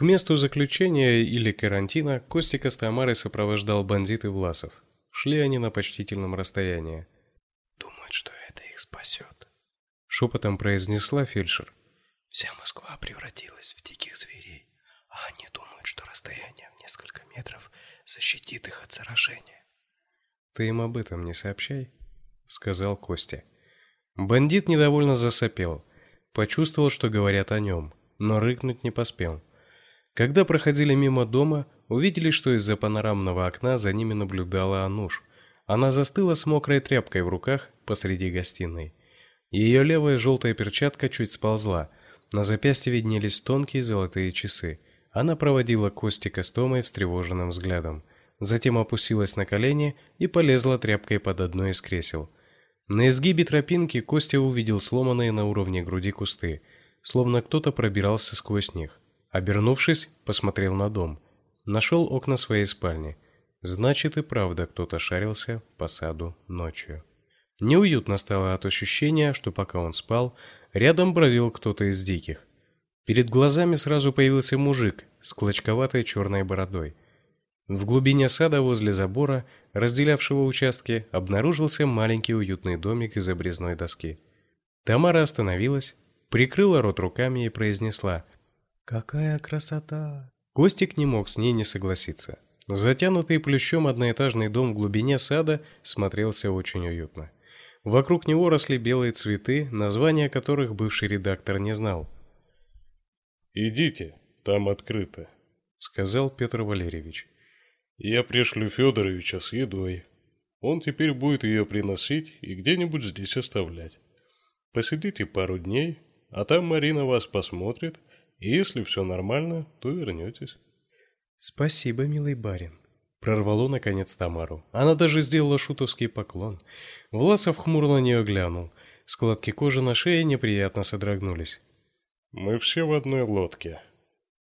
К месту заключения или карантина Костика с Тамарой сопровождал бандит и Власов. Шли они на почтительном расстоянии. «Думают, что это их спасет», — шепотом произнесла фельдшер. «Вся Москва превратилась в диких зверей, а они думают, что расстояние в несколько метров защитит их от заражения». «Ты им об этом не сообщай», — сказал Костя. Бандит недовольно засопел. Почувствовал, что говорят о нем, но рыкнуть не поспел. Когда проходили мимо дома, увидели, что из-за панорамного окна за ними наблюдала Ануш. Она застыла с мокрой тряпкой в руках посреди гостиной. Ее левая желтая перчатка чуть сползла. На запястье виднелись тонкие золотые часы. Она проводила Костика с Томой встревоженным взглядом. Затем опустилась на колени и полезла тряпкой под одно из кресел. На изгибе тропинки Костя увидел сломанные на уровне груди кусты, словно кто-то пробирался сквозь них. Обернувшись, посмотрел на дом. Нашел окна своей спальни. Значит и правда кто-то шарился по саду ночью. Неуютно стало от ощущения, что пока он спал, рядом бродил кто-то из диких. Перед глазами сразу появился мужик с клочковатой черной бородой. В глубине сада возле забора, разделявшего участки, обнаружился маленький уютный домик из обрезной доски. Тамара остановилась, прикрыла рот руками и произнесла – Какая красота! Костик не мог с ней не согласиться. Затянутый плющом одноэтажный дом в глубине сада смотрелся очень уютно. Вокруг него росли белые цветы, названия которых бывший редактор не знал. «Идите, там открыто», — сказал Петр Валерьевич. «Я пришлю Федоровича с едой. Он теперь будет ее приносить и где-нибудь здесь оставлять. Посидите пару дней, а там Марина вас посмотрит и если все нормально, то вернетесь. Спасибо, милый барин. Прорвало наконец Тамару. Она даже сделала шутовский поклон. Власов хмуро на нее глянул. Складки кожи на шее неприятно содрогнулись. Мы все в одной лодке,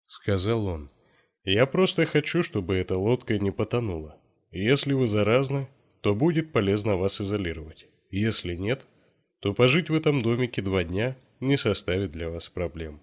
сказал он. Я просто хочу, чтобы эта лодка не потонула. Если вы заразны, то будет полезно вас изолировать. Если нет, то пожить в этом домике два дня не составит для вас проблем.